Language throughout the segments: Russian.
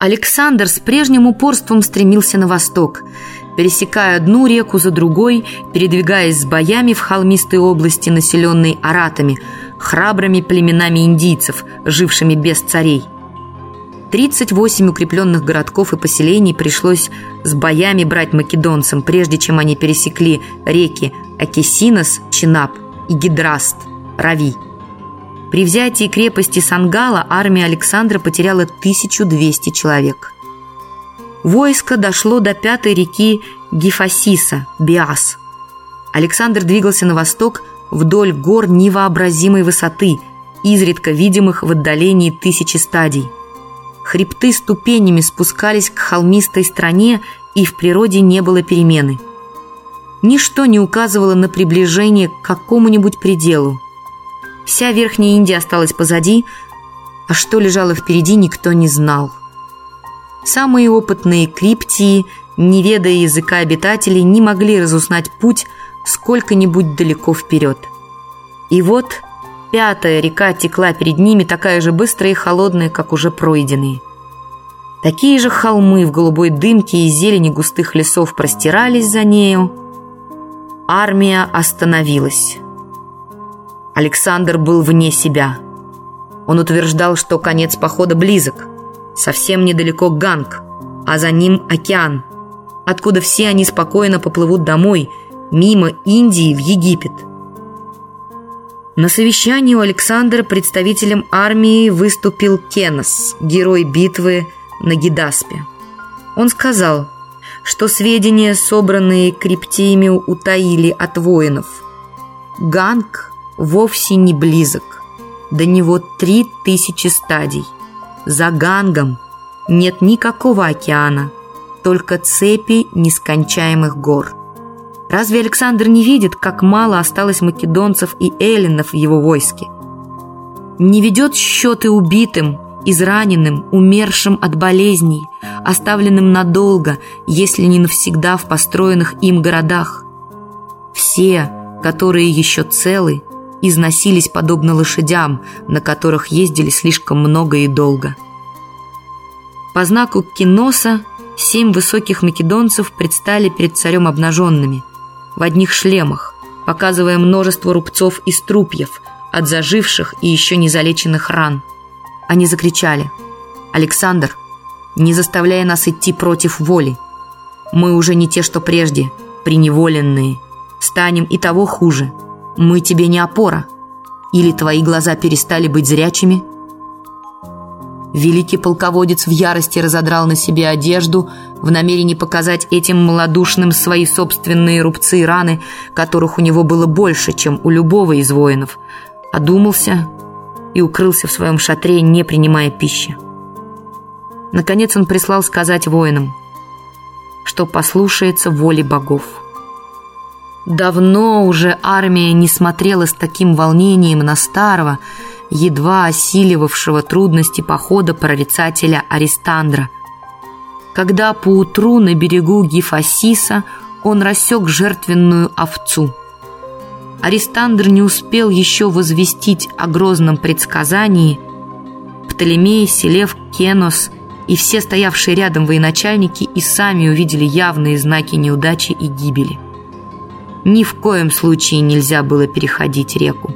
Александр с прежним упорством стремился на восток, пересекая одну реку за другой, передвигаясь с боями в холмистой области, населенной аратами, храбрыми племенами индийцев, жившими без царей. 38 укрепленных городков и поселений пришлось с боями брать македонцам, прежде чем они пересекли реки Акесинос, Чинап и Гидраст, Рави. При взятии крепости Сангала армия Александра потеряла 1200 человек. Войско дошло до пятой реки Гифасиса, Биас. Александр двигался на восток вдоль гор невообразимой высоты, изредка видимых в отдалении тысячи стадий. Хребты ступенями спускались к холмистой стране, и в природе не было перемены. Ничто не указывало на приближение к какому-нибудь пределу. Вся Верхняя Индия осталась позади, а что лежало впереди, никто не знал. Самые опытные криптии, не ведая языка обитателей, не могли разузнать путь сколько-нибудь далеко вперед. И вот пятая река текла перед ними, такая же быстрая и холодная, как уже пройденные. Такие же холмы в голубой дымке и зелени густых лесов простирались за нею. Армия остановилась. Александр был вне себя. Он утверждал, что конец похода близок. Совсем недалеко Ганг, а за ним океан, откуда все они спокойно поплывут домой, мимо Индии в Египет. На совещании у Александра представителем армии выступил Кенос, герой битвы на Гидаспе. Он сказал, что сведения, собранные Криптиями, утаили от воинов. Ганг вовсе не близок. До него три тысячи стадий. За Гангом нет никакого океана, только цепи нескончаемых гор. Разве Александр не видит, как мало осталось македонцев и эллинов в его войске? Не ведет счеты убитым, израненным, умершим от болезней, оставленным надолго, если не навсегда в построенных им городах. Все, которые еще целы, износились подобно лошадям, на которых ездили слишком много и долго. По знаку Киноса семь высоких македонцев предстали перед царем обнаженными, в одних шлемах, показывая множество рубцов и струпьев от заживших и еще не залеченных ран. Они закричали «Александр, не заставляя нас идти против воли, мы уже не те, что прежде, преневоленные, станем и того хуже» мы тебе не опора. Или твои глаза перестали быть зрячими? Великий полководец в ярости разодрал на себе одежду в намерении показать этим малодушным свои собственные рубцы и раны, которых у него было больше, чем у любого из воинов. Одумался и укрылся в своем шатре, не принимая пищи. Наконец он прислал сказать воинам, что послушается воли богов. Давно уже армия не смотрела с таким волнением на старого, едва осиливавшего трудности похода прорицателя Аристандра. Когда поутру на берегу Гифасиса он рассек жертвенную овцу. Аристандр не успел еще возвестить о грозном предсказании. Птолемей, Селев, Кенос и все стоявшие рядом военачальники и сами увидели явные знаки неудачи и гибели. Ни в коем случае нельзя было переходить реку.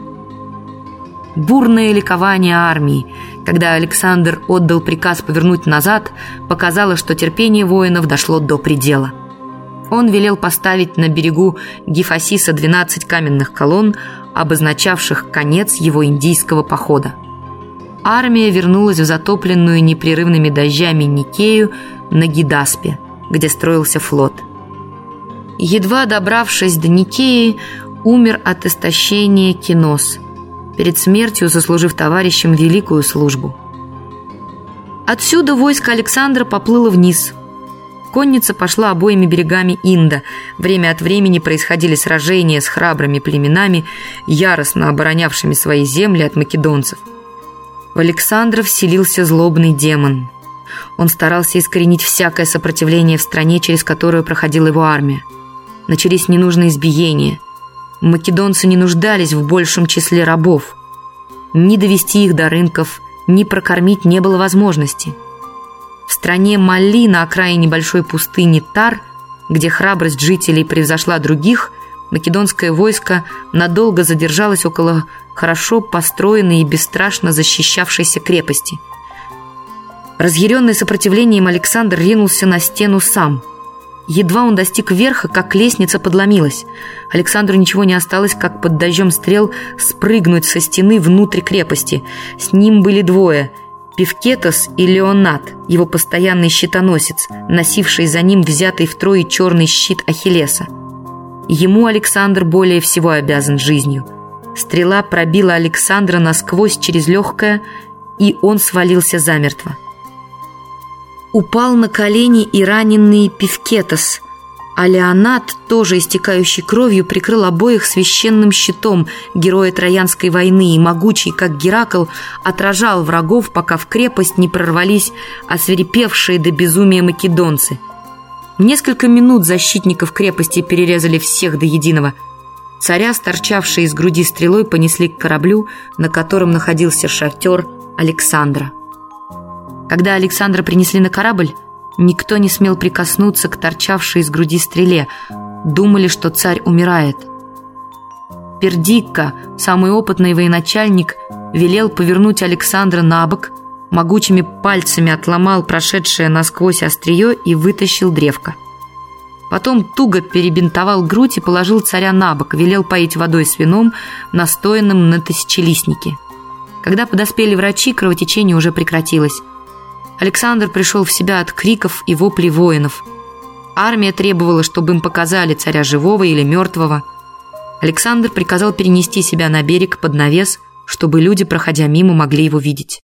Бурное ликование армии, когда Александр отдал приказ повернуть назад, показало, что терпение воинов дошло до предела. Он велел поставить на берегу Гифасиса 12 каменных колонн, обозначавших конец его индийского похода. Армия вернулась в затопленную непрерывными дождями Никею на Гидаспе, где строился флот – Едва добравшись до Никеи, умер от истощения Кинос, перед смертью заслужив товарищам великую службу. Отсюда войско Александра поплыло вниз. Конница пошла обоими берегами Инда. Время от времени происходили сражения с храбрыми племенами, яростно оборонявшими свои земли от македонцев. В Александра вселился злобный демон. Он старался искоренить всякое сопротивление в стране, через которую проходила его армия начались ненужные избиения. Македонцы не нуждались в большем числе рабов. Ни довести их до рынков, ни прокормить не было возможности. В стране Мали на окраине небольшой пустыни Тар, где храбрость жителей превзошла других, македонское войско надолго задержалось около хорошо построенной и бесстрашно защищавшейся крепости. Разъяренный сопротивлением Александр ринулся на стену сам. Едва он достиг верха, как лестница подломилась. Александру ничего не осталось, как под дождем стрел спрыгнуть со стены внутрь крепости. С ним были двое – Певкетос и Леонат, его постоянный щитоносец, носивший за ним взятый втрое черный щит Ахиллеса. Ему Александр более всего обязан жизнью. Стрела пробила Александра насквозь через легкое, и он свалился замертво. Упал на колени и раненый Певкетос – а Леонат, тоже истекающий кровью, прикрыл обоих священным щитом героя Троянской войны и могучий, как Геракл, отражал врагов, пока в крепость не прорвались осверепевшие до безумия македонцы. Несколько минут защитников крепости перерезали всех до единого. Царя, сторчавшие из груди стрелой, понесли к кораблю, на котором находился шахтер Александра. Когда Александра принесли на корабль, Никто не смел прикоснуться к торчавшей из груди стреле. Думали, что царь умирает. Пердикка, самый опытный военачальник, велел повернуть Александра на бок, могучими пальцами отломал прошедшее насквозь острие и вытащил древко. Потом туго перебинтовал грудь и положил царя на бок, велел поить водой с вином, настоянным на тысячелистнике. Когда подоспели врачи, кровотечение уже прекратилось. Александр пришел в себя от криков и воплей воинов. Армия требовала, чтобы им показали царя живого или мертвого. Александр приказал перенести себя на берег под навес, чтобы люди, проходя мимо, могли его видеть.